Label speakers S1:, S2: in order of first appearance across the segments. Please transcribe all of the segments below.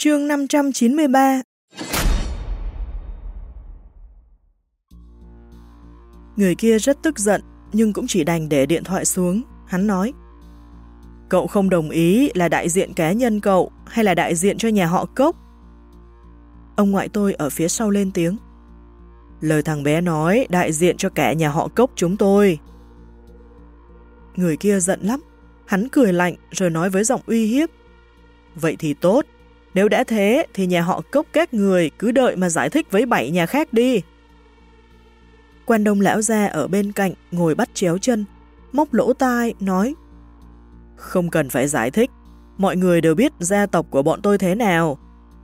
S1: Chương 593 Người kia rất tức giận, nhưng cũng chỉ đành để điện thoại xuống. Hắn nói, Cậu không đồng ý là đại diện cá nhân cậu hay là đại diện cho nhà họ Cốc? Ông ngoại tôi ở phía sau lên tiếng. Lời thằng bé nói đại diện cho cả nhà họ Cốc chúng tôi. Người kia giận lắm, hắn cười lạnh rồi nói với giọng uy hiếp. Vậy thì tốt, nếu đã thế thì nhà họ Cốc các người cứ đợi mà giải thích với bảy nhà khác đi. Quan đông lão ra ở bên cạnh ngồi bắt chéo chân, móc lỗ tai, nói Không cần phải giải thích, mọi người đều biết gia tộc của bọn tôi thế nào.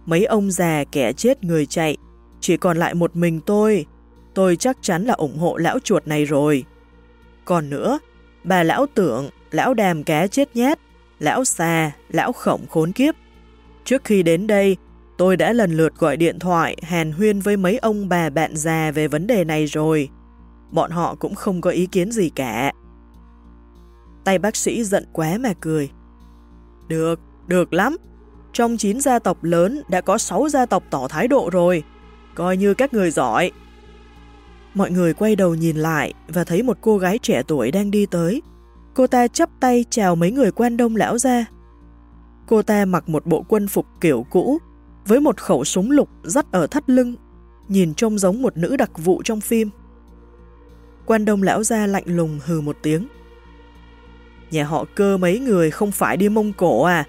S1: Mấy ông già kẻ chết người chạy, chỉ còn lại một mình tôi. Tôi chắc chắn là ủng hộ lão chuột này rồi. Còn nữa, bà lão tưởng, lão đàm cá chết nhát, lão xà, lão khổng khốn kiếp. Trước khi đến đây, tôi đã lần lượt gọi điện thoại hàn huyên với mấy ông bà bạn già về vấn đề này rồi. Bọn họ cũng không có ý kiến gì cả. Tay bác sĩ giận quá mà cười. Được, được lắm. Trong 9 gia tộc lớn đã có 6 gia tộc tỏ thái độ rồi. Coi như các người giỏi. Mọi người quay đầu nhìn lại và thấy một cô gái trẻ tuổi đang đi tới. Cô ta chắp tay chào mấy người quan đông lão ra. Cô ta mặc một bộ quân phục kiểu cũ, với một khẩu súng lục dắt ở thắt lưng, nhìn trông giống một nữ đặc vụ trong phim. Quan đông lão ra lạnh lùng hừ một tiếng. Nhà họ cơ mấy người không phải đi Mông Cổ à?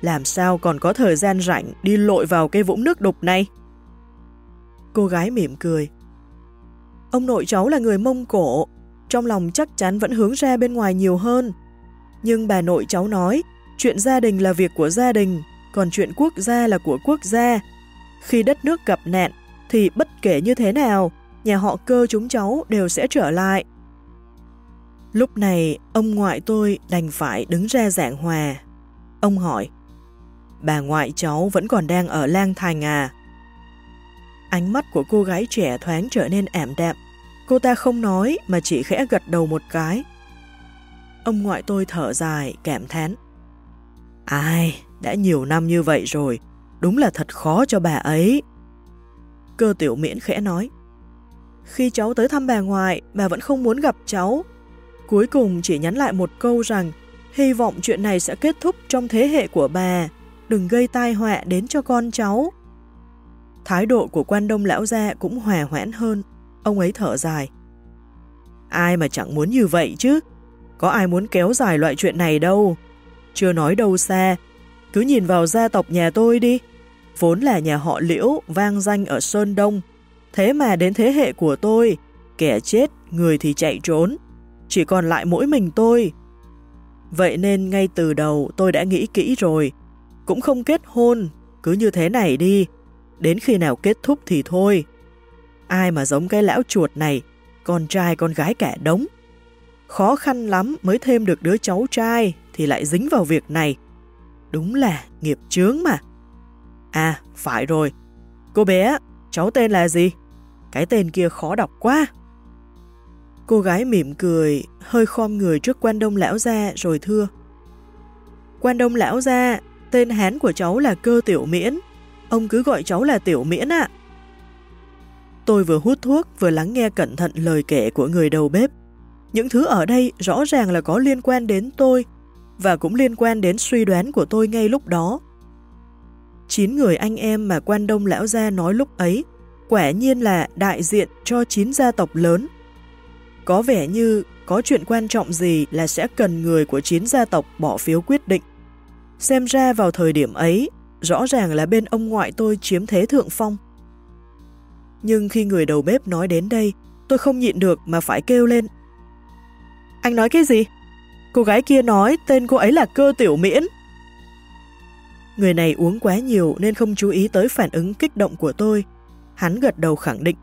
S1: Làm sao còn có thời gian rảnh đi lội vào cái vũng nước đục này? Cô gái mỉm cười. Ông nội cháu là người Mông Cổ, trong lòng chắc chắn vẫn hướng ra bên ngoài nhiều hơn. Nhưng bà nội cháu nói, chuyện gia đình là việc của gia đình, còn chuyện quốc gia là của quốc gia. Khi đất nước gặp nạn, thì bất kể như thế nào, nhà họ cơ chúng cháu đều sẽ trở lại. Lúc này, ông ngoại tôi đành phải đứng ra giảng hòa. Ông hỏi, bà ngoại cháu vẫn còn đang ở lang thành à? Ánh mắt của cô gái trẻ thoáng trở nên ảm đạm. Cô ta không nói mà chỉ khẽ gật đầu một cái. Ông ngoại tôi thở dài, cảm thán. Ai, đã nhiều năm như vậy rồi, đúng là thật khó cho bà ấy. Cơ tiểu miễn khẽ nói. Khi cháu tới thăm bà ngoại, bà vẫn không muốn gặp cháu. Cuối cùng chỉ nhắn lại một câu rằng hy vọng chuyện này sẽ kết thúc trong thế hệ của bà, đừng gây tai họa đến cho con cháu. Thái độ của quan đông lão gia cũng hòa hoãn hơn, ông ấy thở dài. Ai mà chẳng muốn như vậy chứ, có ai muốn kéo dài loại chuyện này đâu. Chưa nói đâu xa, cứ nhìn vào gia tộc nhà tôi đi. Vốn là nhà họ Liễu vang danh ở Sơn Đông, thế mà đến thế hệ của tôi, kẻ chết, người thì chạy trốn. Chỉ còn lại mỗi mình tôi. Vậy nên ngay từ đầu tôi đã nghĩ kỹ rồi, cũng không kết hôn, cứ như thế này đi, đến khi nào kết thúc thì thôi. Ai mà giống cái lão chuột này, con trai con gái cả đống. Khó khăn lắm mới thêm được đứa cháu trai thì lại dính vào việc này. Đúng là nghiệp chướng mà. À, phải rồi. Cô bé, cháu tên là gì? Cái tên kia khó đọc quá. Cô gái mỉm cười, hơi khom người trước quan đông lão gia rồi thưa. Quan đông lão gia, tên hán của cháu là cơ tiểu miễn. Ông cứ gọi cháu là tiểu miễn ạ. Tôi vừa hút thuốc vừa lắng nghe cẩn thận lời kể của người đầu bếp. Những thứ ở đây rõ ràng là có liên quan đến tôi và cũng liên quan đến suy đoán của tôi ngay lúc đó. Chín người anh em mà quan đông lão gia nói lúc ấy quả nhiên là đại diện cho chín gia tộc lớn. Có vẻ như có chuyện quan trọng gì là sẽ cần người của chín gia tộc bỏ phiếu quyết định. Xem ra vào thời điểm ấy, rõ ràng là bên ông ngoại tôi chiếm thế thượng phong. Nhưng khi người đầu bếp nói đến đây, tôi không nhịn được mà phải kêu lên. Anh nói cái gì? Cô gái kia nói tên cô ấy là cơ tiểu miễn. Người này uống quá nhiều nên không chú ý tới phản ứng kích động của tôi. Hắn gật đầu khẳng định.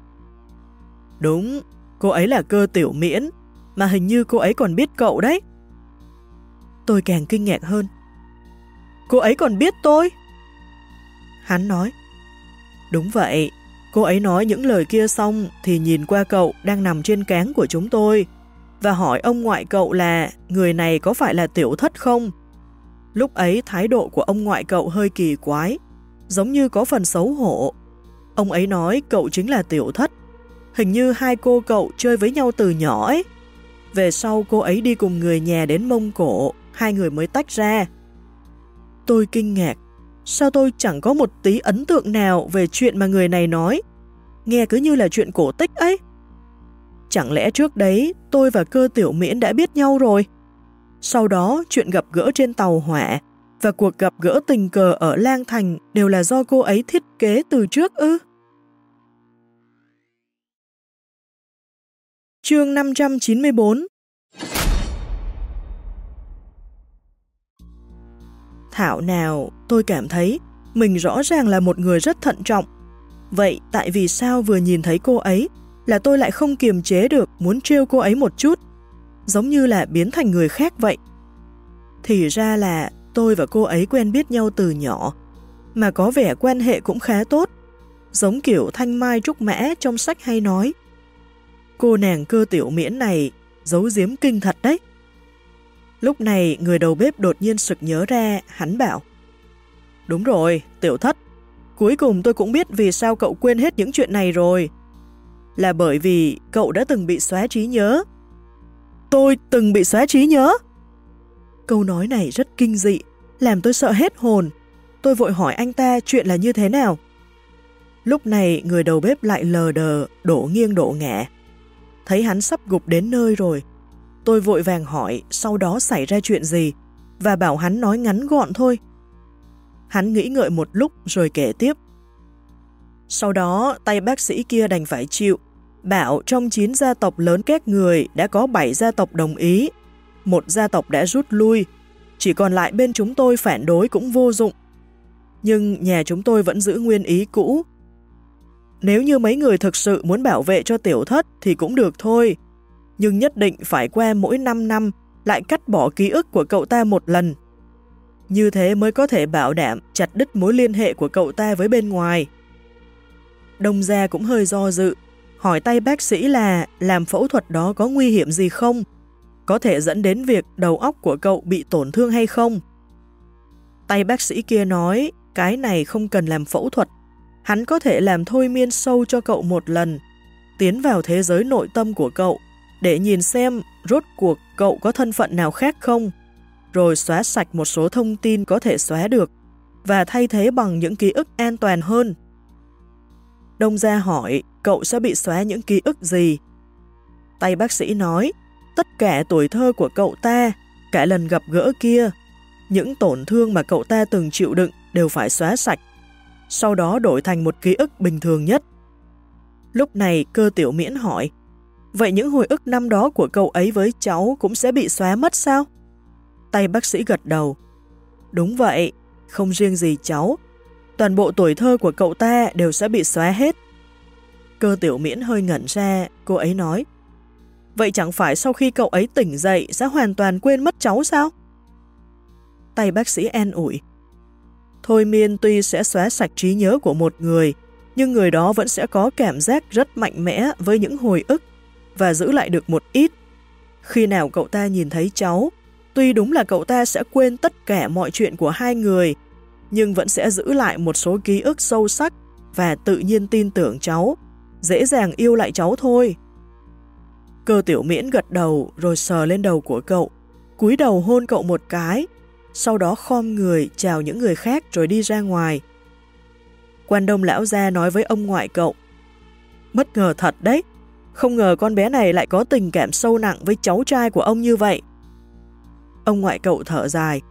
S1: Đúng, cô ấy là cơ tiểu miễn, mà hình như cô ấy còn biết cậu đấy. Tôi càng kinh ngạc hơn. Cô ấy còn biết tôi? Hắn nói. Đúng vậy, cô ấy nói những lời kia xong thì nhìn qua cậu đang nằm trên cáng của chúng tôi và hỏi ông ngoại cậu là người này có phải là tiểu thất không? Lúc ấy thái độ của ông ngoại cậu hơi kỳ quái. giống như có phần xấu hổ. Ông ấy nói cậu chính là tiểu thất. Hình như hai cô cậu chơi với nhau từ nhỏ ấy. Về sau cô ấy đi cùng người nhà đến Mông Cổ, hai người mới tách ra. Tôi kinh ngạc, sao tôi chẳng có một tí ấn tượng nào về chuyện mà người này nói. Nghe cứ như là chuyện cổ tích ấy. Chẳng lẽ trước đấy tôi và cơ tiểu miễn đã biết nhau rồi? Sau đó, chuyện gặp gỡ trên tàu hỏa và cuộc gặp gỡ tình cờ ở Lang Thành đều là do cô ấy thiết kế từ trước ư? Chương 594 Thảo nào, tôi cảm thấy mình rõ ràng là một người rất thận trọng. Vậy tại vì sao vừa nhìn thấy cô ấy là tôi lại không kiềm chế được muốn trêu cô ấy một chút, giống như là biến thành người khác vậy. Thì ra là tôi và cô ấy quen biết nhau từ nhỏ, mà có vẻ quan hệ cũng khá tốt, giống kiểu thanh mai trúc mã trong sách hay nói. Cô nàng cơ tiểu miễn này giấu giếm kinh thật đấy. Lúc này người đầu bếp đột nhiên sực nhớ ra, hắn bảo Đúng rồi, tiểu thất, cuối cùng tôi cũng biết vì sao cậu quên hết những chuyện này rồi. Là bởi vì cậu đã từng bị xóa trí nhớ. Tôi từng bị xóa trí nhớ? Câu nói này rất kinh dị, làm tôi sợ hết hồn. Tôi vội hỏi anh ta chuyện là như thế nào. Lúc này người đầu bếp lại lờ đờ, đổ nghiêng đổ ngã. Thấy hắn sắp gục đến nơi rồi. Tôi vội vàng hỏi sau đó xảy ra chuyện gì và bảo hắn nói ngắn gọn thôi. Hắn nghĩ ngợi một lúc rồi kể tiếp. Sau đó tay bác sĩ kia đành phải chịu, bảo trong 9 gia tộc lớn các người đã có 7 gia tộc đồng ý một gia tộc đã rút lui, chỉ còn lại bên chúng tôi phản đối cũng vô dụng. Nhưng nhà chúng tôi vẫn giữ nguyên ý cũ. Nếu như mấy người thực sự muốn bảo vệ cho tiểu thất thì cũng được thôi, nhưng nhất định phải qua mỗi 5 năm lại cắt bỏ ký ức của cậu ta một lần. Như thế mới có thể bảo đảm chặt đứt mối liên hệ của cậu ta với bên ngoài. Đông gia cũng hơi do dự, hỏi tay bác sĩ là làm phẫu thuật đó có nguy hiểm gì không? có thể dẫn đến việc đầu óc của cậu bị tổn thương hay không. Tay bác sĩ kia nói, cái này không cần làm phẫu thuật, hắn có thể làm thôi miên sâu cho cậu một lần, tiến vào thế giới nội tâm của cậu, để nhìn xem rốt cuộc cậu có thân phận nào khác không, rồi xóa sạch một số thông tin có thể xóa được, và thay thế bằng những ký ức an toàn hơn. Đông gia hỏi, cậu sẽ bị xóa những ký ức gì? Tay bác sĩ nói, tất cả tuổi thơ của cậu ta, cả lần gặp gỡ kia, những tổn thương mà cậu ta từng chịu đựng đều phải xóa sạch, sau đó đổi thành một ký ức bình thường nhất. Lúc này cơ tiểu miễn hỏi, vậy những hồi ức năm đó của cậu ấy với cháu cũng sẽ bị xóa mất sao? Tay bác sĩ gật đầu. Đúng vậy, không riêng gì cháu, toàn bộ tuổi thơ của cậu ta đều sẽ bị xóa hết. Cơ tiểu miễn hơi ngẩn ra, cô ấy nói, Vậy chẳng phải sau khi cậu ấy tỉnh dậy sẽ hoàn toàn quên mất cháu sao? Tay bác sĩ an ủi. Thôi miên tuy sẽ xóa sạch trí nhớ của một người, nhưng người đó vẫn sẽ có cảm giác rất mạnh mẽ với những hồi ức và giữ lại được một ít. Khi nào cậu ta nhìn thấy cháu, tuy đúng là cậu ta sẽ quên tất cả mọi chuyện của hai người, nhưng vẫn sẽ giữ lại một số ký ức sâu sắc và tự nhiên tin tưởng cháu, dễ dàng yêu lại cháu thôi. Cơ tiểu miễn gật đầu rồi sờ lên đầu của cậu, cúi đầu hôn cậu một cái, sau đó khom người chào những người khác rồi đi ra ngoài. Quan đông lão gia nói với ông ngoại cậu, bất ngờ thật đấy, không ngờ con bé này lại có tình cảm sâu nặng với cháu trai của ông như vậy. Ông ngoại cậu thở dài,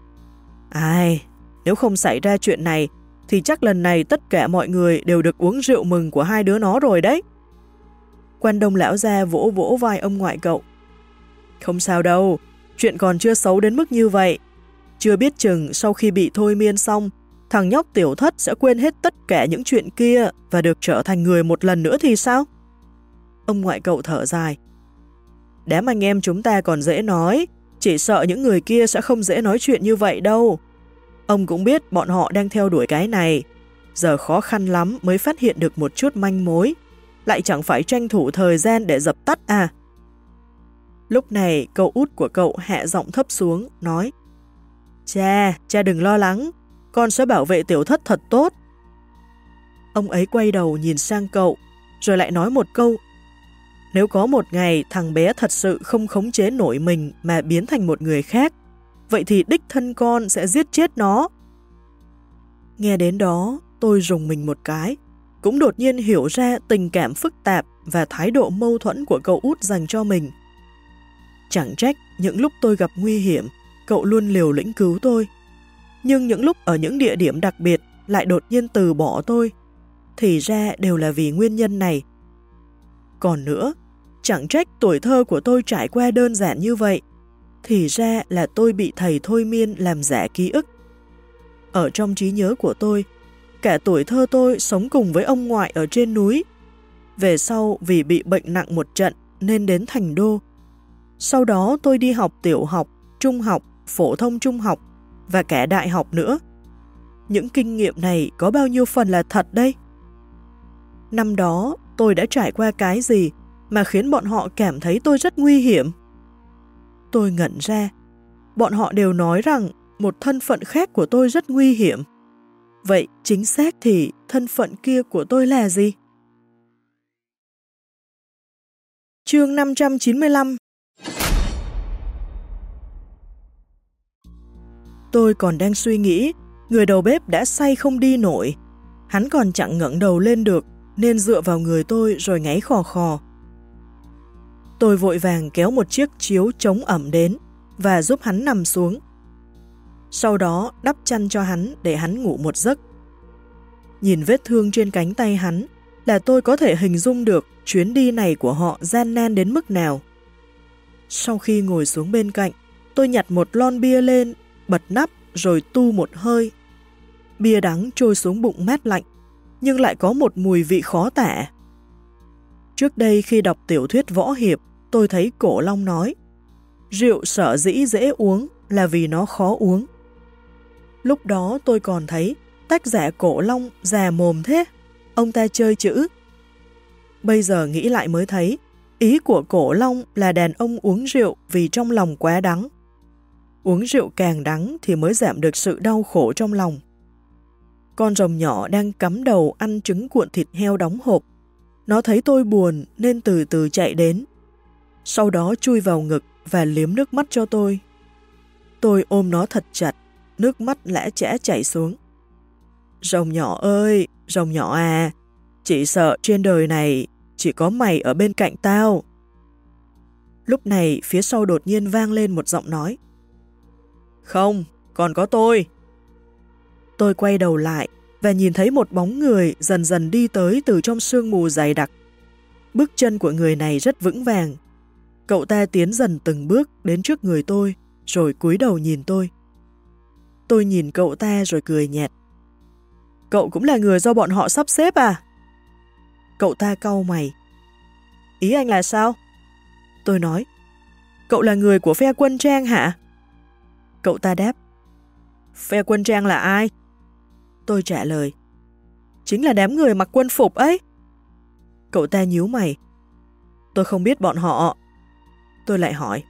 S1: ai, nếu không xảy ra chuyện này, thì chắc lần này tất cả mọi người đều được uống rượu mừng của hai đứa nó rồi đấy. Quan đông lão ra vỗ vỗ vai ông ngoại cậu. Không sao đâu, chuyện còn chưa xấu đến mức như vậy. Chưa biết chừng sau khi bị thôi miên xong, thằng nhóc tiểu thất sẽ quên hết tất cả những chuyện kia và được trở thành người một lần nữa thì sao? Ông ngoại cậu thở dài. Đám anh em chúng ta còn dễ nói, chỉ sợ những người kia sẽ không dễ nói chuyện như vậy đâu. Ông cũng biết bọn họ đang theo đuổi cái này, giờ khó khăn lắm mới phát hiện được một chút manh mối lại chẳng phải tranh thủ thời gian để dập tắt à. Lúc này cậu út của cậu hạ giọng thấp xuống, nói Cha, cha đừng lo lắng, con sẽ bảo vệ tiểu thất thật tốt, Ông ấy quay đầu nhìn sang cậu, rồi lại nói một câu. Nếu có một ngày thằng bé thật sự không khống chế nổi mình mà biến thành một người khác, vậy thì đích thân con sẽ giết chết nó. Nghe đến đó, tôi rùng mình một cái, cũng đột nhiên hiểu ra tình cảm phức tạp và thái độ mâu thuẫn của cậu út dành cho mình. Chẳng trách những lúc tôi gặp nguy hiểm, cậu luôn liều lĩnh cứu tôi. Nhưng những lúc ở những địa điểm đặc biệt lại đột nhiên từ bỏ tôi, thì ra đều là vì nguyên nhân này. Còn nữa, chẳng trách tuổi thơ của tôi trải qua đơn giản như vậy, thì ra là tôi bị thầy thôi miên làm giả ký ức. Ở trong trí nhớ của tôi, cả tuổi thơ tôi sống cùng với ông ngoại ở trên núi. Về sau vì bị bệnh nặng một trận nên đến thành đô. Sau đó tôi đi học tiểu học, trung học, phổ thông trung học và cả đại học nữa. Những kinh nghiệm này có bao nhiêu phần là thật đây? Năm đó tôi đã trải qua cái gì mà khiến bọn họ cảm thấy tôi rất nguy hiểm? Tôi ngẩn ra. Bọn họ đều nói rằng một thân phận khác của tôi rất nguy hiểm. Vậy chính xác thì thân phận kia của tôi là gì? Chương 595 Tôi còn đang suy nghĩ, người đầu bếp đã say không đi nổi. Hắn còn chẳng ngẩng đầu lên được, nên dựa vào người tôi rồi ngáy khò khò. Tôi vội vàng kéo một chiếc chiếu chống ẩm đến và giúp hắn nằm xuống. Sau đó đắp chăn cho hắn để hắn ngủ một giấc. Nhìn vết thương trên cánh tay hắn là tôi có thể hình dung được chuyến đi này của họ gian nan đến mức nào. Sau khi ngồi xuống bên cạnh, tôi nhặt một lon bia lên, bật nắp rồi tu một hơi. Bia đắng trôi xuống bụng mát lạnh, nhưng lại có một mùi vị khó tả. Trước đây khi đọc tiểu thuyết võ hiệp, tôi thấy cổ long nói Rượu sở dĩ dễ uống là vì nó khó uống. Lúc đó tôi còn thấy tác giả cổ long già mồm thế, ông ta chơi chữ. Bây giờ nghĩ lại mới thấy, ý của cổ long là đàn ông uống rượu vì trong lòng quá đắng. Uống rượu càng đắng thì mới giảm được sự đau khổ trong lòng. Con rồng nhỏ đang cắm đầu ăn trứng cuộn thịt heo đóng hộp. Nó thấy tôi buồn nên từ từ chạy đến. Sau đó chui vào ngực và liếm nước mắt cho tôi. Tôi ôm nó thật chặt, nước mắt lẽ chẽ chảy xuống. Rồng nhỏ ơi, rồng nhỏ à, chỉ sợ trên đời này chỉ có mày ở bên cạnh tao. Lúc này phía sau đột nhiên vang lên một giọng nói. Không, còn có tôi. Tôi quay đầu lại và nhìn thấy một bóng người dần dần đi tới từ trong sương mù dày đặc. Bước chân của người này rất vững vàng. Cậu ta tiến dần từng bước đến trước người tôi, rồi cúi đầu nhìn tôi. Tôi nhìn cậu ta rồi cười nhạt. Cậu cũng là người do bọn họ sắp xếp à? Cậu ta cau mày. Ý anh là sao? Tôi nói. Cậu là người của phe quân trang hả? Cậu ta đáp. Phe quân trang là ai? Tôi trả lời. Chính là đám người mặc quân phục ấy. Cậu ta nhíu mày. Tôi không biết bọn họ. Tôi lại hỏi.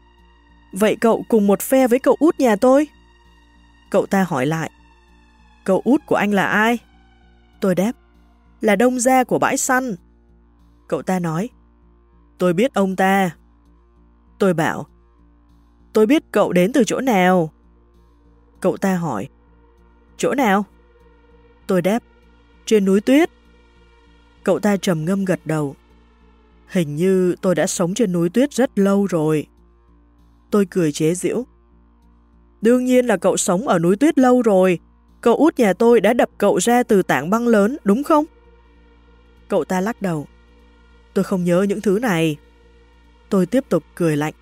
S1: Vậy cậu cùng một phe với cậu út nhà tôi? Cậu ta hỏi lại. Cậu út của anh là ai? Tôi đáp. Là đông gia của bãi săn. Cậu ta nói. Tôi biết ông ta. Tôi bảo. Tôi biết cậu đến từ chỗ nào? Cậu ta hỏi. Chỗ nào? Tôi đáp. Trên núi tuyết. Cậu ta trầm ngâm gật đầu. Hình như tôi đã sống trên núi tuyết rất lâu rồi. Tôi cười chế giễu. Đương nhiên là cậu sống ở núi tuyết lâu rồi. Cậu út nhà tôi đã đập cậu ra từ tảng băng lớn, đúng không? Cậu ta lắc đầu. Tôi không nhớ những thứ này. Tôi tiếp tục cười lạnh.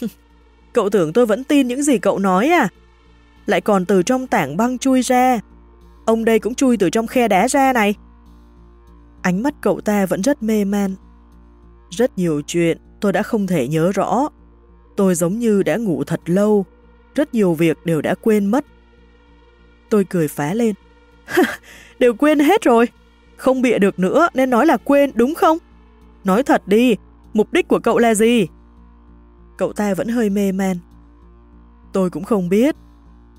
S1: cậu tưởng tôi vẫn tin những gì cậu nói à? Lại còn từ trong tảng băng chui ra. Ông đây cũng chui từ trong khe đá ra này. Ánh mắt cậu ta vẫn rất mê man. Rất nhiều chuyện tôi đã không thể nhớ rõ. Tôi giống như đã ngủ thật lâu, rất nhiều việc đều đã quên mất. Tôi cười phá lên. đều quên hết rồi. Không bịa được nữa nên nói là quên đúng không? Nói thật đi, mục đích của cậu là gì? Cậu ta vẫn hơi mê man. Tôi cũng không biết.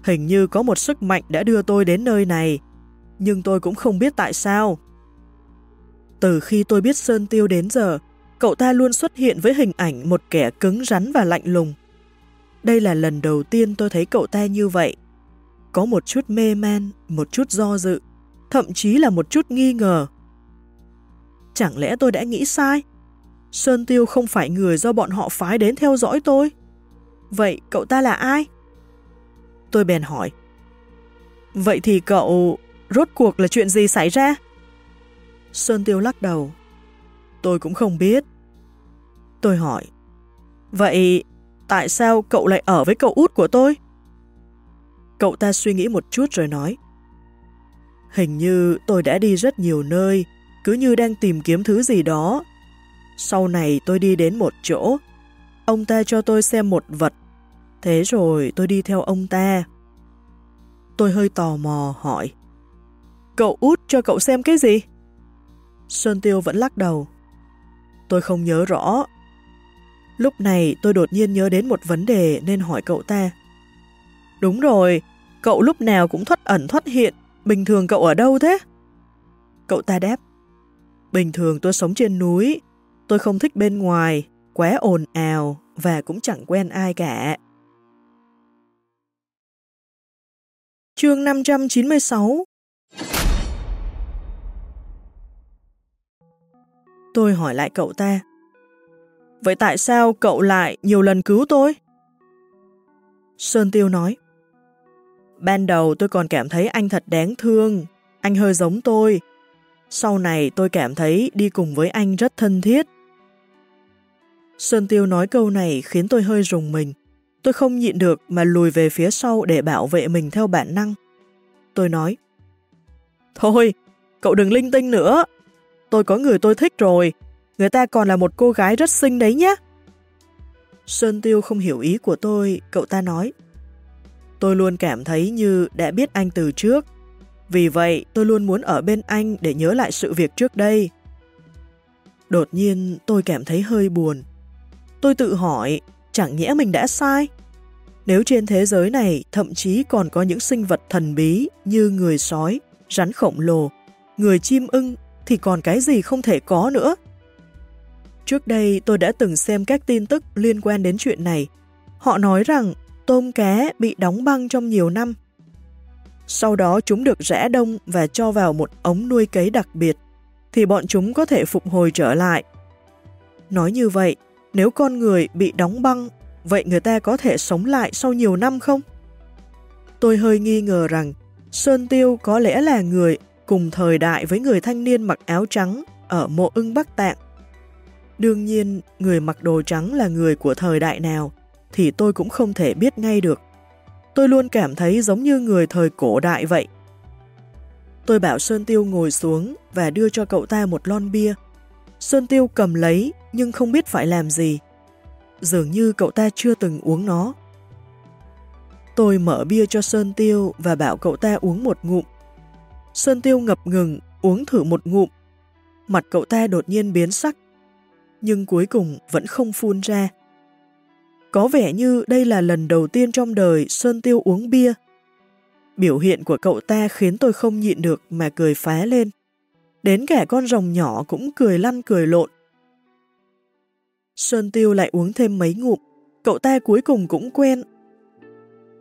S1: Hình như có một sức mạnh đã đưa tôi đến nơi này, nhưng tôi cũng không biết tại sao. Từ khi tôi biết Sơn Tiêu đến giờ, cậu ta luôn xuất hiện với hình ảnh một kẻ cứng rắn và lạnh lùng. Đây là lần đầu tiên tôi thấy cậu ta như vậy. Có một chút mê man, một chút do dự, thậm chí là một chút nghi ngờ. Chẳng lẽ tôi đã nghĩ sai? Sơn Tiêu không phải người do bọn họ phái đến theo dõi tôi. Vậy cậu ta là ai? Tôi bèn hỏi. Vậy thì cậu... rốt cuộc là chuyện gì xảy ra? Sơn Tiêu lắc đầu. Tôi cũng không biết. Tôi hỏi. Vậy tại sao cậu lại ở với cậu út của tôi? Cậu ta suy nghĩ một chút rồi nói. Hình như tôi đã đi rất nhiều nơi, cứ như đang tìm kiếm thứ gì đó. Sau này tôi đi đến một chỗ, ông ta cho tôi xem một vật, thế rồi tôi đi theo ông ta. Tôi hơi tò mò hỏi. Cậu út cho cậu xem cái gì? Sơn Tiêu vẫn lắc đầu. Tôi không nhớ rõ. Lúc này tôi đột nhiên nhớ đến một vấn đề nên hỏi cậu ta. Đúng rồi, cậu lúc nào cũng thoát ẩn thoát hiện, bình thường cậu ở đâu thế? Cậu ta đáp. Bình thường tôi sống trên núi, tôi không thích bên ngoài, quá ồn ào và cũng chẳng quen ai cả. Chương 596 Tôi hỏi lại cậu ta. Vậy tại sao cậu lại nhiều lần cứu tôi? Sơn Tiêu nói. Ban đầu tôi còn cảm thấy anh thật đáng thương, anh hơi giống tôi. Sau này tôi cảm thấy đi cùng với anh rất thân thiết. Sơn Tiêu nói câu này khiến tôi hơi rùng mình. Tôi không nhịn được mà lùi về phía sau để bảo vệ mình theo bản năng. Tôi nói, Thôi, cậu đừng linh tinh nữa. Tôi có người tôi thích rồi. Người ta còn là một cô gái rất xinh đấy nhé. Sơn Tiêu không hiểu ý của tôi, cậu ta nói. Tôi luôn cảm thấy như đã biết anh từ trước. Vì vậy, tôi luôn muốn ở bên anh để nhớ lại sự việc trước đây. Đột nhiên, tôi cảm thấy hơi buồn. Tôi tự hỏi, chẳng nhẽ mình đã sai? Nếu trên thế giới này thậm chí còn có những sinh vật thần bí như người sói, rắn khổng lồ, người chim ưng thì còn cái gì không thể có nữa? Trước đây tôi đã từng xem các tin tức liên quan đến chuyện này. Họ nói rằng tôm cá bị đóng băng trong nhiều năm. Sau đó chúng được rã đông và cho vào một ống nuôi cấy đặc biệt, thì bọn chúng có thể phục hồi trở lại. Nói như vậy, nếu con người bị đóng băng, vậy người ta có thể sống lại sau nhiều năm không? Tôi hơi nghi ngờ rằng Sơn Tiêu có lẽ là người cùng thời đại với người thanh niên mặc áo trắng ở mộ ưng Bắc Tạng. Đương nhiên, người mặc đồ trắng là người của thời đại nào thì tôi cũng không thể biết ngay được. Tôi luôn cảm thấy giống như người thời cổ đại vậy. Tôi bảo Sơn Tiêu ngồi xuống và đưa cho cậu ta một lon bia. Sơn Tiêu cầm lấy nhưng không biết phải làm gì. Dường như cậu ta chưa từng uống nó. Tôi mở bia cho Sơn Tiêu và bảo cậu ta uống một ngụm. Sơn Tiêu ngập ngừng, uống thử một ngụm. Mặt cậu ta đột nhiên biến sắc. Nhưng cuối cùng vẫn không phun ra. Có vẻ như đây là lần đầu tiên trong đời Sơn Tiêu uống bia. Biểu hiện của cậu ta khiến tôi không nhịn được mà cười phá lên. Đến cả con rồng nhỏ cũng cười lăn cười lộn. Sơn Tiêu lại uống thêm mấy ngụm, cậu ta cuối cùng cũng quen.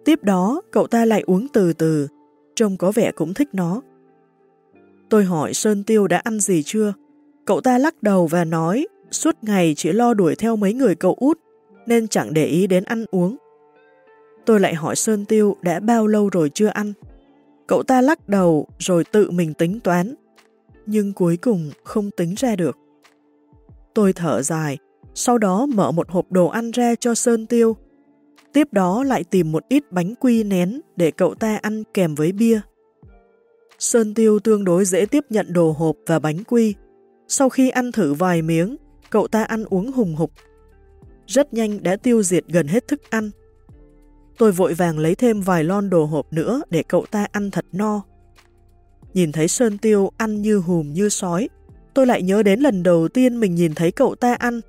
S1: Tiếp đó, cậu ta lại uống từ từ, trông có vẻ cũng thích nó. Tôi hỏi Sơn Tiêu đã ăn gì chưa? Cậu ta lắc đầu và nói, suốt ngày chỉ lo đuổi theo mấy người cậu út, nên chẳng để ý đến ăn uống. Tôi lại hỏi Sơn Tiêu đã bao lâu rồi chưa ăn. Cậu ta lắc đầu rồi tự mình tính toán, nhưng cuối cùng không tính ra được. Tôi thở dài, sau đó mở một hộp đồ ăn ra cho Sơn Tiêu. Tiếp đó lại tìm một ít bánh quy nén để cậu ta ăn kèm với bia. Sơn Tiêu tương đối dễ tiếp nhận đồ hộp và bánh quy. Sau khi ăn thử vài miếng, cậu ta ăn uống hùng hục. Rất nhanh đã tiêu diệt gần hết thức ăn. Tôi vội vàng lấy thêm vài lon đồ hộp nữa để cậu ta ăn thật no. Nhìn thấy Sơn Tiêu ăn như hùm như sói, tôi lại nhớ đến lần đầu tiên mình nhìn thấy cậu ta ăn.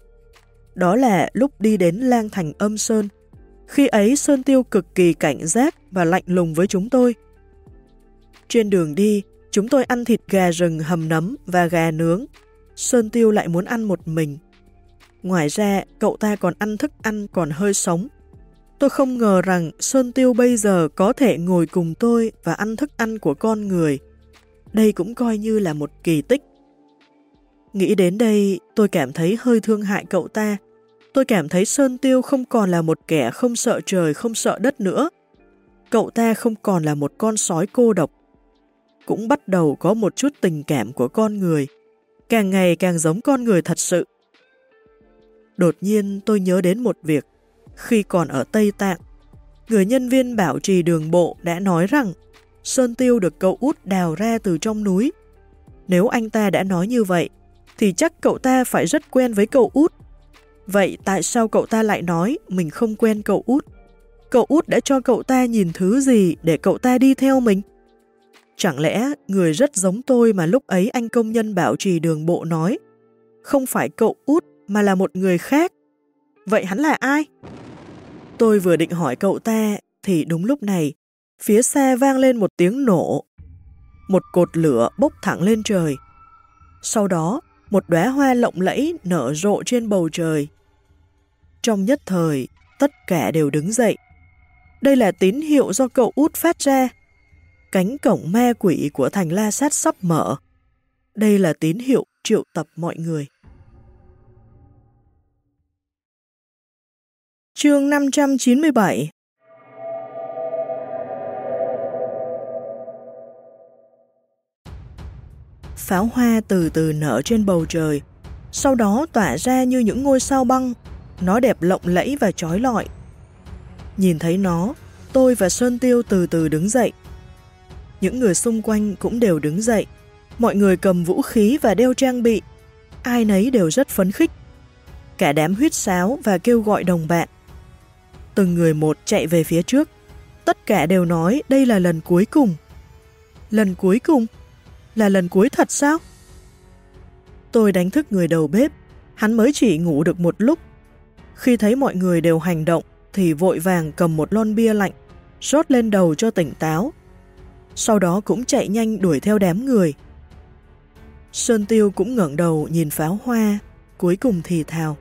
S1: Đó là lúc đi đến lang thành âm Sơn. Khi ấy Sơn Tiêu cực kỳ cảnh giác và lạnh lùng với chúng tôi. Trên đường đi, chúng tôi ăn thịt gà rừng hầm nấm và gà nướng. Sơn Tiêu lại muốn ăn một mình. Ngoài ra, cậu ta còn ăn thức ăn còn hơi sống. Tôi không ngờ rằng Sơn Tiêu bây giờ có thể ngồi cùng tôi và ăn thức ăn của con người. Đây cũng coi như là một kỳ tích. Nghĩ đến đây, tôi cảm thấy hơi thương hại cậu ta. Tôi cảm thấy Sơn Tiêu không còn là một kẻ không sợ trời, không sợ đất nữa. Cậu ta không còn là một con sói cô độc. Cũng bắt đầu có một chút tình cảm của con người. Càng ngày càng giống con người thật sự. Đột nhiên tôi nhớ đến một việc. Khi còn ở Tây Tạng, người nhân viên bảo trì đường bộ đã nói rằng Sơn Tiêu được cậu út đào ra từ trong núi. Nếu anh ta đã nói như vậy, thì chắc cậu ta phải rất quen với cậu út. Vậy tại sao cậu ta lại nói mình không quen cậu út? Cậu út đã cho cậu ta nhìn thứ gì để cậu ta đi theo mình? Chẳng lẽ người rất giống tôi mà lúc ấy anh công nhân bảo trì đường bộ nói không phải cậu út mà là một người khác? Vậy hắn là ai? Tôi vừa định hỏi cậu ta thì đúng lúc này phía xa vang lên một tiếng nổ. Một cột lửa bốc thẳng lên trời. Sau đó, một đóa hoa lộng lẫy nở rộ trên bầu trời. Trong nhất thời, tất cả đều đứng dậy. Đây là tín hiệu do cậu út phát ra. Cánh cổng ma quỷ của thành La Sát sắp mở. Đây là tín hiệu triệu tập mọi người. Chương 597 pháo hoa từ từ nở trên bầu trời, sau đó tỏa ra như những ngôi sao băng, nó đẹp lộng lẫy và trói lọi. Nhìn thấy nó, tôi và Sơn Tiêu từ từ đứng dậy. Những người xung quanh cũng đều đứng dậy, mọi người cầm vũ khí và đeo trang bị, ai nấy đều rất phấn khích. Cả đám huyết sáo và kêu gọi đồng bạn. Từng người một chạy về phía trước, tất cả đều nói đây là lần cuối cùng. Lần cuối cùng? Là lần cuối thật sao? Tôi đánh thức người đầu bếp, hắn mới chỉ ngủ được một lúc. Khi thấy mọi người đều hành động, thì vội vàng cầm một lon bia lạnh, rót lên đầu cho tỉnh táo. Sau đó cũng chạy nhanh đuổi theo đám người. Sơn Tiêu cũng ngẩng đầu nhìn pháo hoa, cuối cùng thì thào.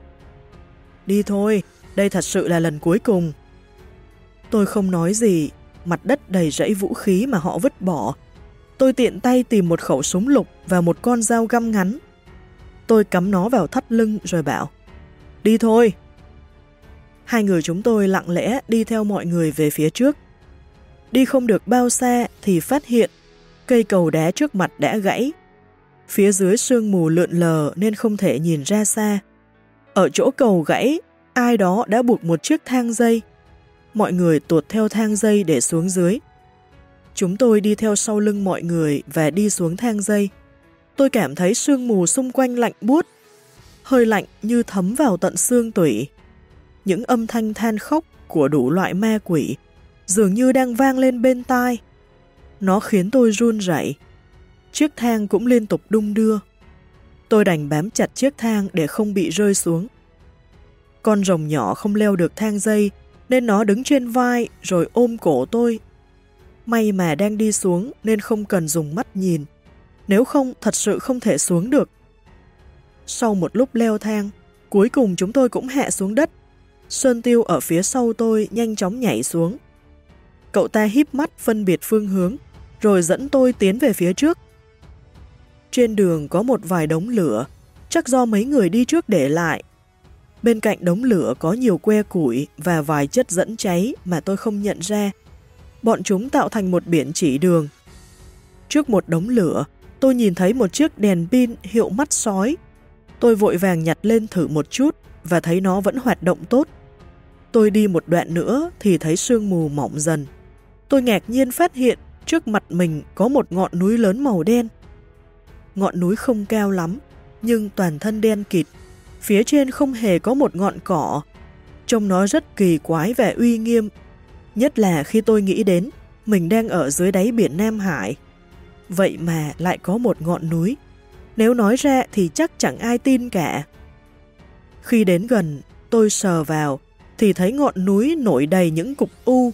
S1: Đi thôi, đây thật sự là lần cuối cùng. Tôi không nói gì, mặt đất đầy rẫy vũ khí mà họ vứt bỏ, Tôi tiện tay tìm một khẩu súng lục và một con dao găm ngắn. Tôi cắm nó vào thắt lưng rồi bảo, đi thôi. Hai người chúng tôi lặng lẽ đi theo mọi người về phía trước. Đi không được bao xa thì phát hiện cây cầu đá trước mặt đã gãy. Phía dưới sương mù lượn lờ nên không thể nhìn ra xa. Ở chỗ cầu gãy, ai đó đã buộc một chiếc thang dây. Mọi người tuột theo thang dây để xuống dưới. Chúng tôi đi theo sau lưng mọi người và đi xuống thang dây. Tôi cảm thấy sương mù xung quanh lạnh buốt, hơi lạnh như thấm vào tận xương tủy. Những âm thanh than khóc của đủ loại ma quỷ dường như đang vang lên bên tai. Nó khiến tôi run rẩy. Chiếc thang cũng liên tục đung đưa. Tôi đành bám chặt chiếc thang để không bị rơi xuống. Con rồng nhỏ không leo được thang dây nên nó đứng trên vai rồi ôm cổ tôi May mà đang đi xuống nên không cần dùng mắt nhìn. Nếu không, thật sự không thể xuống được. Sau một lúc leo thang, cuối cùng chúng tôi cũng hạ xuống đất. Sơn Tiêu ở phía sau tôi nhanh chóng nhảy xuống. Cậu ta híp mắt phân biệt phương hướng, rồi dẫn tôi tiến về phía trước. Trên đường có một vài đống lửa, chắc do mấy người đi trước để lại. Bên cạnh đống lửa có nhiều que củi và vài chất dẫn cháy mà tôi không nhận ra bọn chúng tạo thành một biển chỉ đường. Trước một đống lửa, tôi nhìn thấy một chiếc đèn pin hiệu mắt sói. Tôi vội vàng nhặt lên thử một chút và thấy nó vẫn hoạt động tốt. Tôi đi một đoạn nữa thì thấy sương mù mỏng dần. Tôi ngạc nhiên phát hiện trước mặt mình có một ngọn núi lớn màu đen. Ngọn núi không cao lắm, nhưng toàn thân đen kịt. Phía trên không hề có một ngọn cỏ. Trông nó rất kỳ quái và uy nghiêm Nhất là khi tôi nghĩ đến mình đang ở dưới đáy biển Nam Hải. Vậy mà lại có một ngọn núi. Nếu nói ra thì chắc chẳng ai tin cả. Khi đến gần, tôi sờ vào thì thấy ngọn núi nổi đầy những cục u.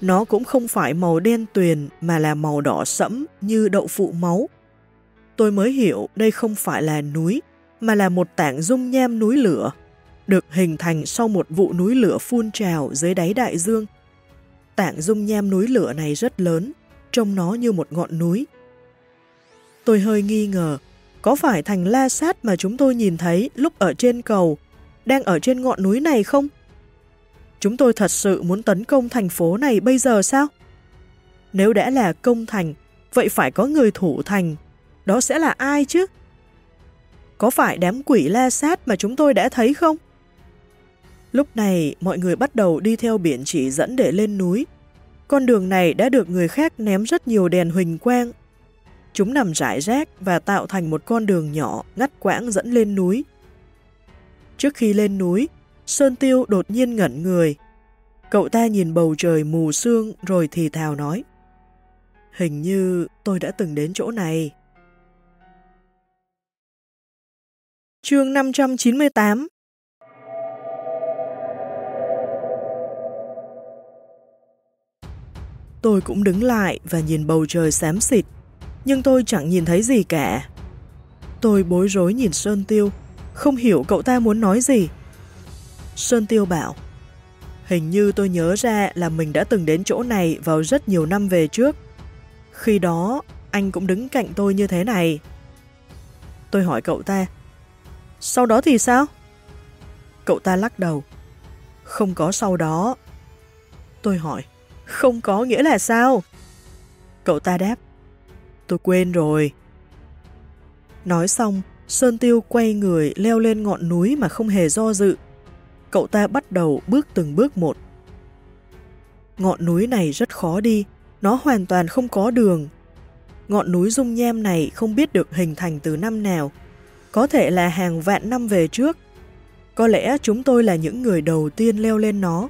S1: Nó cũng không phải màu đen tuyền mà là màu đỏ sẫm như đậu phụ máu. Tôi mới hiểu đây không phải là núi, mà là một tảng dung nham núi lửa, được hình thành sau một vụ núi lửa phun trào dưới đáy đại dương. Tảng dung nham núi lửa này rất lớn, trông nó như một ngọn núi. Tôi hơi nghi ngờ, có phải thành La Sát mà chúng tôi nhìn thấy lúc ở trên cầu, đang ở trên ngọn núi này không? Chúng tôi thật sự muốn tấn công thành phố này bây giờ sao? Nếu đã là công thành, vậy phải có người thủ thành. Đó sẽ là ai chứ? Có phải đám quỷ la sát mà chúng tôi đã thấy không? Lúc này, mọi người bắt đầu đi theo biển chỉ dẫn để lên núi. Con đường này đã được người khác ném rất nhiều đèn huỳnh quang. Chúng nằm rải rác và tạo thành một con đường nhỏ ngắt quãng dẫn lên núi. Trước khi lên núi, Sơn Tiêu đột nhiên ngẩn người. Cậu ta nhìn bầu trời mù sương rồi thì thào nói. Hình như tôi đã từng đến chỗ này. Chương 598 Tôi cũng đứng lại và nhìn bầu trời xám xịt, nhưng tôi chẳng nhìn thấy gì cả. Tôi bối rối nhìn Sơn Tiêu, không hiểu cậu ta muốn nói gì. Sơn Tiêu bảo, hình như tôi nhớ ra là mình đã từng đến chỗ này vào rất nhiều năm về trước. Khi đó, anh cũng đứng cạnh tôi như thế này. Tôi hỏi cậu ta, sau đó thì sao? Cậu ta lắc đầu, không có sau đó. Tôi hỏi, không có nghĩa là sao? Cậu ta đáp, tôi quên rồi. Nói xong, Sơn Tiêu quay người leo lên ngọn núi mà không hề do dự. Cậu ta bắt đầu bước từng bước một. Ngọn núi này rất khó đi, nó hoàn toàn không có đường. Ngọn núi dung nham này không biết được hình thành từ năm nào, có thể là hàng vạn năm về trước. Có lẽ chúng tôi là những người đầu tiên leo lên nó.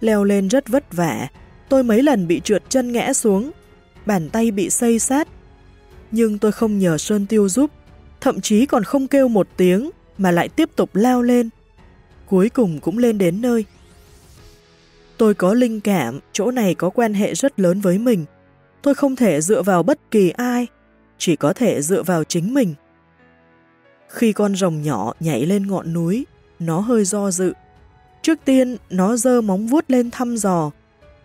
S1: Leo lên rất vất vả, tôi mấy lần bị trượt chân ngã xuống, bàn tay bị xây sát. Nhưng tôi không nhờ Sơn Tiêu giúp, thậm chí còn không kêu một tiếng mà lại tiếp tục leo lên. Cuối cùng cũng lên đến nơi. Tôi có linh cảm, chỗ này có quan hệ rất lớn với mình. Tôi không thể dựa vào bất kỳ ai, chỉ có thể dựa vào chính mình. Khi con rồng nhỏ nhảy lên ngọn núi, nó hơi do dự. Trước tiên, nó dơ móng vuốt lên thăm dò,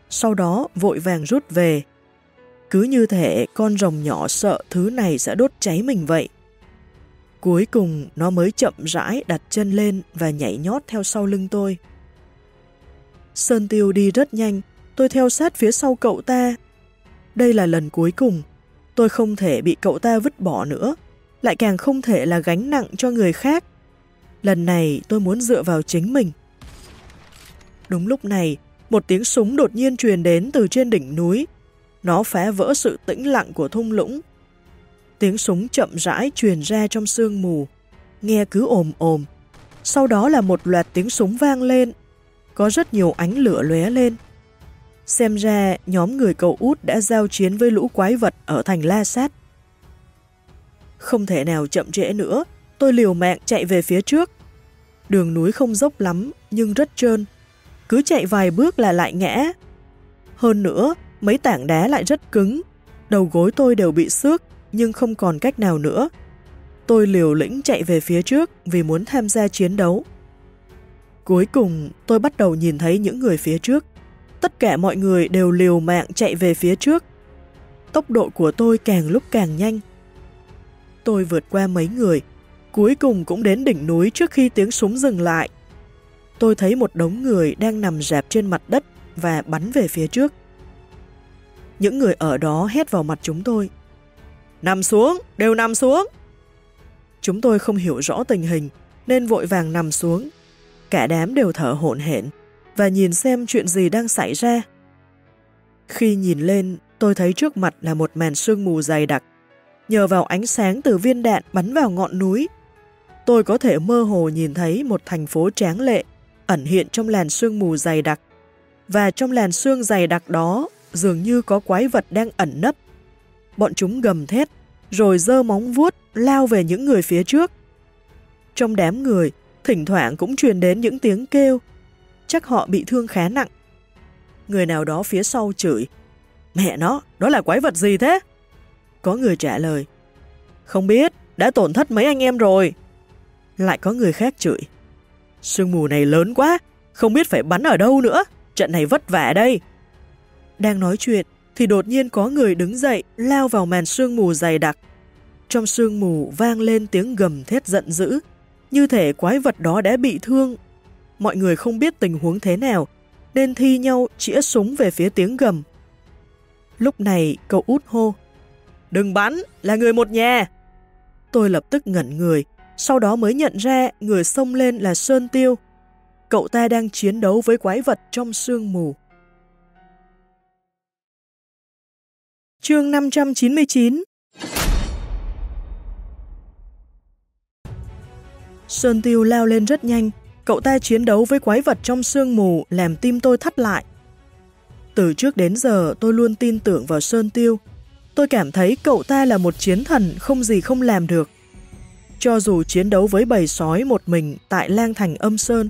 S1: sau đó vội vàng rút về. Cứ như thể con rồng nhỏ sợ thứ này sẽ đốt cháy mình vậy. Cuối cùng, nó mới chậm rãi đặt chân lên và nhảy nhót theo sau lưng tôi. Sơn Tiêu đi rất nhanh, tôi theo sát phía sau cậu ta. Đây là lần cuối cùng, tôi không thể bị cậu ta vứt bỏ nữa, lại càng không thể là gánh nặng cho người khác. Lần này tôi muốn dựa vào chính mình. Đúng lúc này, một tiếng súng đột nhiên truyền đến từ trên đỉnh núi. Nó phá vỡ sự tĩnh lặng của thung lũng. Tiếng súng chậm rãi truyền ra trong sương mù, nghe cứ ồm ồm. Sau đó là một loạt tiếng súng vang lên có rất nhiều ánh lửa lóe lên. Xem ra nhóm người cậu út đã giao chiến với lũ quái vật ở thành La Sát. Không thể nào chậm trễ nữa, tôi liều mạng chạy về phía trước. Đường núi không dốc lắm, nhưng rất trơn. Cứ chạy vài bước là lại ngã. Hơn nữa, mấy tảng đá lại rất cứng. Đầu gối tôi đều bị xước, nhưng không còn cách nào nữa. Tôi liều lĩnh chạy về phía trước vì muốn tham gia chiến đấu. Cuối cùng, tôi bắt đầu nhìn thấy những người phía trước. Tất cả mọi người đều liều mạng chạy về phía trước. Tốc độ của tôi càng lúc càng nhanh. Tôi vượt qua mấy người, cuối cùng cũng đến đỉnh núi trước khi tiếng súng dừng lại. Tôi thấy một đống người đang nằm rạp trên mặt đất và bắn về phía trước. Những người ở đó hét vào mặt chúng tôi. Nằm xuống, đều nằm xuống. Chúng tôi không hiểu rõ tình hình, nên vội vàng nằm xuống Cả đám đều thở hổn hển và nhìn xem chuyện gì đang xảy ra. Khi nhìn lên, tôi thấy trước mặt là một màn sương mù dày đặc. Nhờ vào ánh sáng từ viên đạn bắn vào ngọn núi, tôi có thể mơ hồ nhìn thấy một thành phố tráng lệ ẩn hiện trong làn sương mù dày đặc. Và trong làn sương dày đặc đó, dường như có quái vật đang ẩn nấp. Bọn chúng gầm thét, rồi dơ móng vuốt lao về những người phía trước. Trong đám người, thỉnh thoảng cũng truyền đến những tiếng kêu. Chắc họ bị thương khá nặng. Người nào đó phía sau chửi. Mẹ nó, đó là quái vật gì thế? Có người trả lời. Không biết, đã tổn thất mấy anh em rồi. Lại có người khác chửi. Sương mù này lớn quá, không biết phải bắn ở đâu nữa, trận này vất vả đây. Đang nói chuyện, thì đột nhiên có người đứng dậy, lao vào màn sương mù dày đặc. Trong sương mù vang lên tiếng gầm thét giận dữ, như thể quái vật đó đã bị thương. Mọi người không biết tình huống thế nào, nên thi nhau chĩa súng về phía tiếng gầm. Lúc này cậu út hô, Đừng bắn, là người một nhà. Tôi lập tức ngẩn người, sau đó mới nhận ra người xông lên là Sơn Tiêu. Cậu ta đang chiến đấu với quái vật trong sương mù. Chương 599 Sơn Tiêu lao lên rất nhanh, cậu ta chiến đấu với quái vật trong sương mù làm tim tôi thắt lại. Từ trước đến giờ tôi luôn tin tưởng vào Sơn Tiêu. Tôi cảm thấy cậu ta là một chiến thần không gì không làm được. Cho dù chiến đấu với bầy sói một mình tại lang thành âm sơn,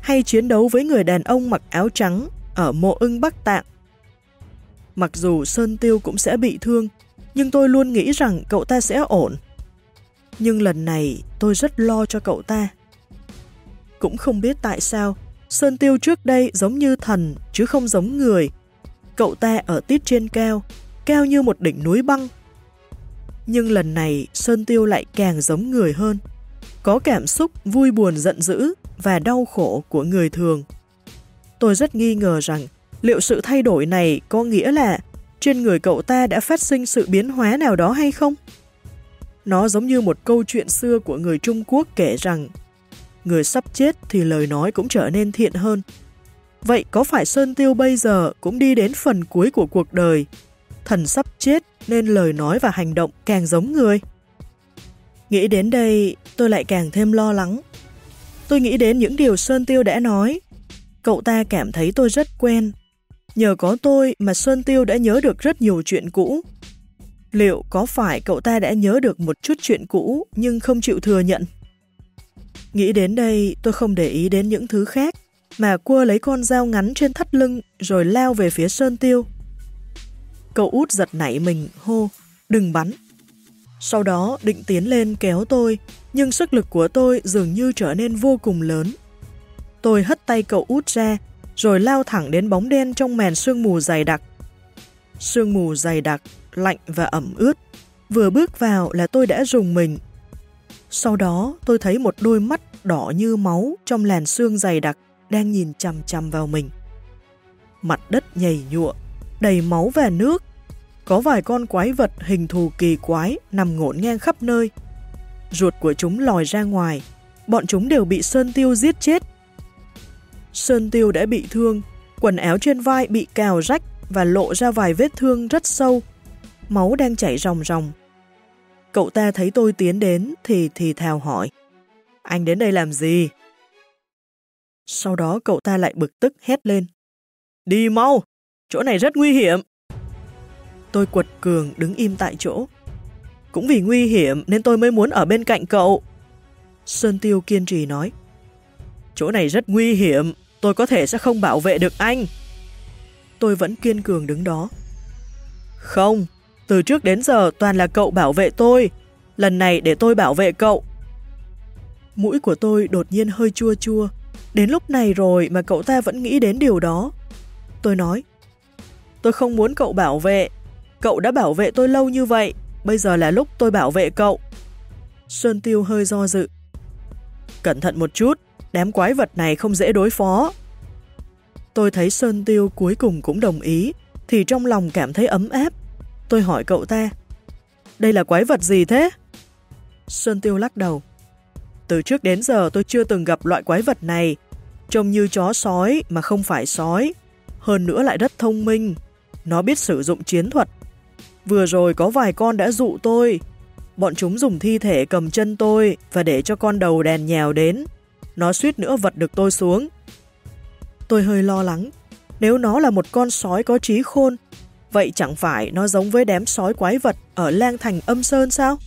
S1: hay chiến đấu với người đàn ông mặc áo trắng ở mộ ưng Bắc Tạng. Mặc dù Sơn Tiêu cũng sẽ bị thương, nhưng tôi luôn nghĩ rằng cậu ta sẽ ổn. Nhưng lần này tôi rất lo cho cậu ta. Cũng không biết tại sao, Sơn Tiêu trước đây giống như thần chứ không giống người. Cậu ta ở tít trên cao, cao như một đỉnh núi băng. Nhưng lần này Sơn Tiêu lại càng giống người hơn. Có cảm xúc vui buồn giận dữ và đau khổ của người thường. Tôi rất nghi ngờ rằng liệu sự thay đổi này có nghĩa là trên người cậu ta đã phát sinh sự biến hóa nào đó hay không? Nó giống như một câu chuyện xưa của người Trung Quốc kể rằng người sắp chết thì lời nói cũng trở nên thiện hơn. Vậy có phải Sơn Tiêu bây giờ cũng đi đến phần cuối của cuộc đời? Thần sắp chết nên lời nói và hành động càng giống người. Nghĩ đến đây, tôi lại càng thêm lo lắng. Tôi nghĩ đến những điều Sơn Tiêu đã nói. Cậu ta cảm thấy tôi rất quen. Nhờ có tôi mà Xuân Tiêu đã nhớ được rất nhiều chuyện cũ. Liệu có phải cậu ta đã nhớ được một chút chuyện cũ nhưng không chịu thừa nhận? Nghĩ đến đây, tôi không để ý đến những thứ khác, mà cua lấy con dao ngắn trên thắt lưng rồi lao về phía Sơn Tiêu. Cậu út giật nảy mình, hô, đừng bắn. Sau đó định tiến lên kéo tôi, nhưng sức lực của tôi dường như trở nên vô cùng lớn. Tôi hất tay cậu út ra, rồi lao thẳng đến bóng đen trong màn sương mù dày đặc. Sương mù dày đặc, lạnh và ẩm ướt. Vừa bước vào là tôi đã rùng mình. Sau đó tôi thấy một đôi mắt đỏ như máu trong làn sương dày đặc đang nhìn chằm chằm vào mình. Mặt đất nhầy nhụa, đầy máu và nước. Có vài con quái vật hình thù kỳ quái nằm ngổn ngang khắp nơi. Ruột của chúng lòi ra ngoài, bọn chúng đều bị Sơn Tiêu giết chết. Sơn Tiêu đã bị thương, quần áo trên vai bị cào rách và lộ ra vài vết thương rất sâu. Máu đang chảy ròng ròng. Cậu ta thấy tôi tiến đến thì thì thào hỏi. Anh đến đây làm gì? Sau đó cậu ta lại bực tức hét lên. Đi mau, chỗ này rất nguy hiểm. Tôi quật cường đứng im tại chỗ. Cũng vì nguy hiểm nên tôi mới muốn ở bên cạnh cậu. Sơn Tiêu kiên trì nói. Chỗ này rất nguy hiểm, tôi có thể sẽ không bảo vệ được anh. Tôi vẫn kiên cường đứng đó. Không, từ trước đến giờ toàn là cậu bảo vệ tôi. Lần này để tôi bảo vệ cậu. Mũi của tôi đột nhiên hơi chua chua. Đến lúc này rồi mà cậu ta vẫn nghĩ đến điều đó. Tôi nói, tôi không muốn cậu bảo vệ. Cậu đã bảo vệ tôi lâu như vậy. Bây giờ là lúc tôi bảo vệ cậu. Sơn Tiêu hơi do dự. Cẩn thận một chút, đám quái vật này không dễ đối phó. Tôi thấy Sơn Tiêu cuối cùng cũng đồng ý, thì trong lòng cảm thấy ấm áp. Tôi hỏi cậu ta, đây là quái vật gì thế? Sơn Tiêu lắc đầu. Từ trước đến giờ tôi chưa từng gặp loại quái vật này, trông như chó sói mà không phải sói, hơn nữa lại rất thông minh. Nó biết sử dụng chiến thuật. Vừa rồi có vài con đã dụ tôi, bọn chúng dùng thi thể cầm chân tôi và để cho con đầu đèn nhèo đến. Nó suýt nữa vật được tôi xuống. Tôi hơi lo lắng, nếu nó là một con sói có trí khôn, vậy chẳng phải nó giống với đám sói quái vật ở lang thành âm sơn sao?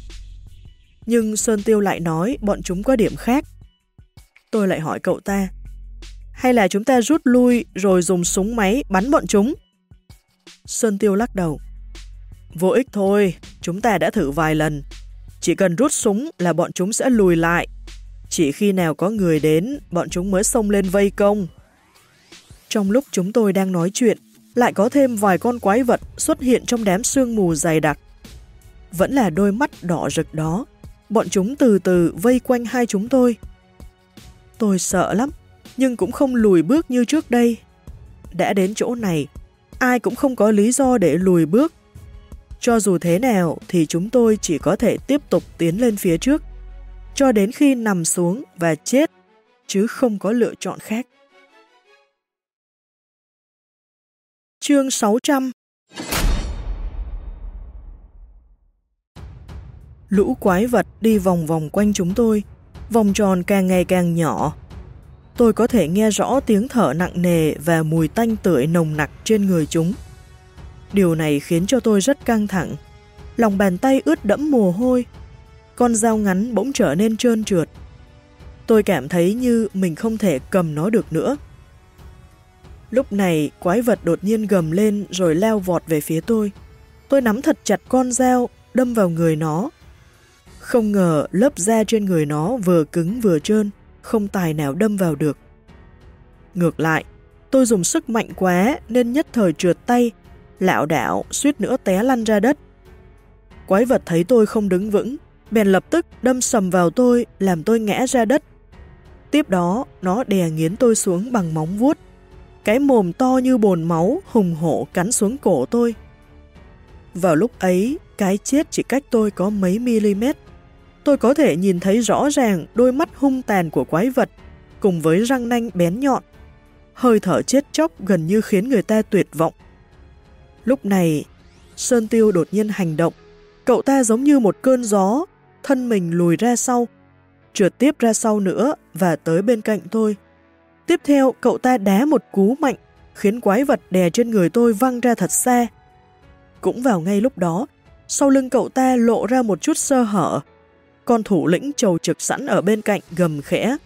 S1: Nhưng Sơn Tiêu lại nói bọn chúng có điểm khác. Tôi lại hỏi cậu ta, hay là chúng ta rút lui rồi dùng súng máy bắn bọn chúng? Sơn Tiêu lắc đầu. Vô ích thôi, chúng ta đã thử vài lần. Chỉ cần rút súng là bọn chúng sẽ lùi lại. Chỉ khi nào có người đến, bọn chúng mới xông lên vây công. Trong lúc chúng tôi đang nói chuyện, lại có thêm vài con quái vật xuất hiện trong đám sương mù dày đặc. Vẫn là đôi mắt đỏ rực đó, bọn chúng từ từ vây quanh hai chúng tôi. Tôi sợ lắm, nhưng cũng không lùi bước như trước đây. Đã đến chỗ này, ai cũng không có lý do để lùi bước. Cho dù thế nào thì chúng tôi chỉ có thể tiếp tục tiến lên phía trước, cho đến khi nằm xuống và chết, chứ không có lựa chọn khác. Chương 600 Lũ quái vật đi vòng vòng quanh chúng tôi, vòng tròn càng ngày càng nhỏ. Tôi có thể nghe rõ tiếng thở nặng nề và mùi tanh tưởi nồng nặc trên người chúng. Điều này khiến cho tôi rất căng thẳng. Lòng bàn tay ướt đẫm mồ hôi. Con dao ngắn bỗng trở nên trơn trượt. Tôi cảm thấy như mình không thể cầm nó được nữa. Lúc này, quái vật đột nhiên gầm lên rồi leo vọt về phía tôi. Tôi nắm thật chặt con dao, đâm vào người nó. Không ngờ lớp da trên người nó vừa cứng vừa trơn, không tài nào đâm vào được. Ngược lại, tôi dùng sức mạnh quá nên nhất thời trượt tay, lạo đảo, suýt nữa té lăn ra đất. Quái vật thấy tôi không đứng vững, bèn lập tức đâm sầm vào tôi, làm tôi ngã ra đất. Tiếp đó, nó đè nghiến tôi xuống bằng móng vuốt. Cái mồm to như bồn máu, hùng hổ cắn xuống cổ tôi. Vào lúc ấy, cái chết chỉ cách tôi có mấy mm. Tôi có thể nhìn thấy rõ ràng đôi mắt hung tàn của quái vật, cùng với răng nanh bén nhọn. Hơi thở chết chóc gần như khiến người ta tuyệt vọng. Lúc này, Sơn Tiêu đột nhiên hành động. Cậu ta giống như một cơn gió, thân mình lùi ra sau, trượt tiếp ra sau nữa và tới bên cạnh tôi. Tiếp theo, cậu ta đá một cú mạnh, khiến quái vật đè trên người tôi văng ra thật xa. Cũng vào ngay lúc đó, sau lưng cậu ta lộ ra một chút sơ hở. Con thủ lĩnh trầu trực sẵn ở bên cạnh gầm khẽ.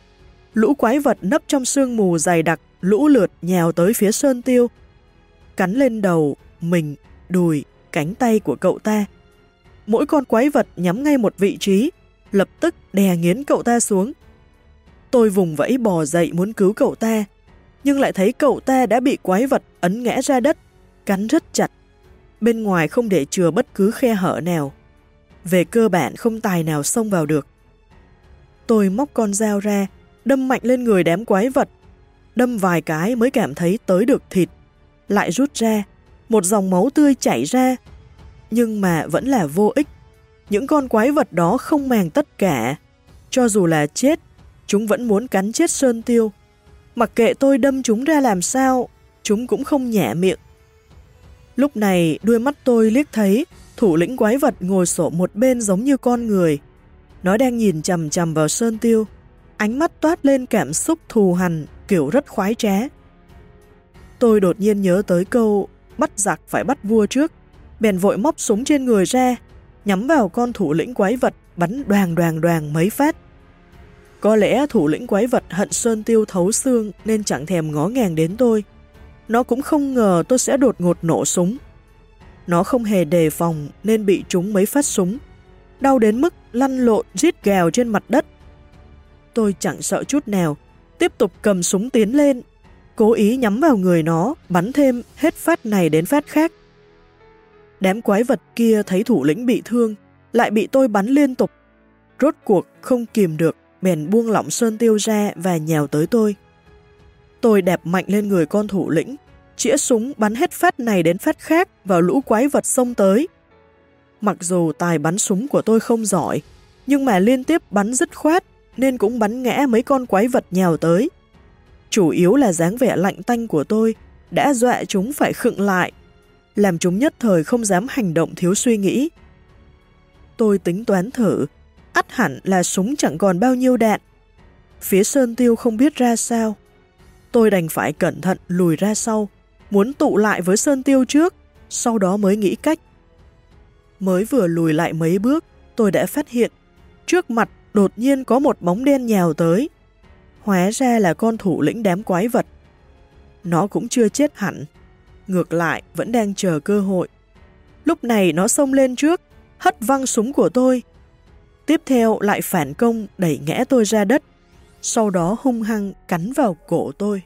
S1: Lũ quái vật nấp trong sương mù dày đặc, lũ lượt nhào tới phía sơn tiêu. Cắn lên đầu, mình, đùi, cánh tay của cậu ta. Mỗi con quái vật nhắm ngay một vị trí, lập tức đè nghiến cậu ta xuống. Tôi vùng vẫy bò dậy muốn cứu cậu ta, nhưng lại thấy cậu ta đã bị quái vật ấn ngã ra đất, cắn rất chặt. Bên ngoài không để chừa bất cứ khe hở nào. Về cơ bản không tài nào xông vào được. Tôi móc con dao ra, đâm mạnh lên người đám quái vật. Đâm vài cái mới cảm thấy tới được thịt. Lại rút ra, một dòng máu tươi chảy ra. Nhưng mà vẫn là vô ích. Những con quái vật đó không màng tất cả. Cho dù là chết Chúng vẫn muốn cắn chết Sơn Tiêu. Mặc kệ tôi đâm chúng ra làm sao, chúng cũng không nhẹ miệng. Lúc này đuôi mắt tôi liếc thấy thủ lĩnh quái vật ngồi sổ một bên giống như con người. Nó đang nhìn chầm chầm vào Sơn Tiêu, ánh mắt toát lên cảm xúc thù hằn, kiểu rất khoái trá. Tôi đột nhiên nhớ tới câu bắt giặc phải bắt vua trước, bèn vội móc súng trên người ra, nhắm vào con thủ lĩnh quái vật, bắn đoàn đoàn đoàn mấy phát. Có lẽ thủ lĩnh quái vật hận Sơn Tiêu thấu xương nên chẳng thèm ngó ngàng đến tôi. Nó cũng không ngờ tôi sẽ đột ngột nổ súng. Nó không hề đề phòng nên bị trúng mấy phát súng. Đau đến mức lăn lộn rít gào trên mặt đất. Tôi chẳng sợ chút nào, tiếp tục cầm súng tiến lên, cố ý nhắm vào người nó, bắn thêm hết phát này đến phát khác. Đám quái vật kia thấy thủ lĩnh bị thương, lại bị tôi bắn liên tục. Rốt cuộc không kìm được, bèn buông lỏng sơn tiêu ra và nhào tới tôi. Tôi đẹp mạnh lên người con thủ lĩnh, chĩa súng bắn hết phát này đến phát khác vào lũ quái vật xông tới. Mặc dù tài bắn súng của tôi không giỏi, nhưng mà liên tiếp bắn dứt khoát nên cũng bắn ngã mấy con quái vật nhào tới. Chủ yếu là dáng vẻ lạnh tanh của tôi đã dọa chúng phải khựng lại, làm chúng nhất thời không dám hành động thiếu suy nghĩ. Tôi tính toán thử, ắt hẳn là súng chẳng còn bao nhiêu đạn. Phía Sơn Tiêu không biết ra sao. Tôi đành phải cẩn thận lùi ra sau, muốn tụ lại với Sơn Tiêu trước, sau đó mới nghĩ cách. Mới vừa lùi lại mấy bước, tôi đã phát hiện, trước mặt đột nhiên có một bóng đen nhào tới. Hóa ra là con thủ lĩnh đám quái vật. Nó cũng chưa chết hẳn, ngược lại vẫn đang chờ cơ hội. Lúc này nó xông lên trước, hất văng súng của tôi, Tiếp theo lại phản công đẩy ngã tôi ra đất, sau đó hung hăng cắn vào cổ tôi.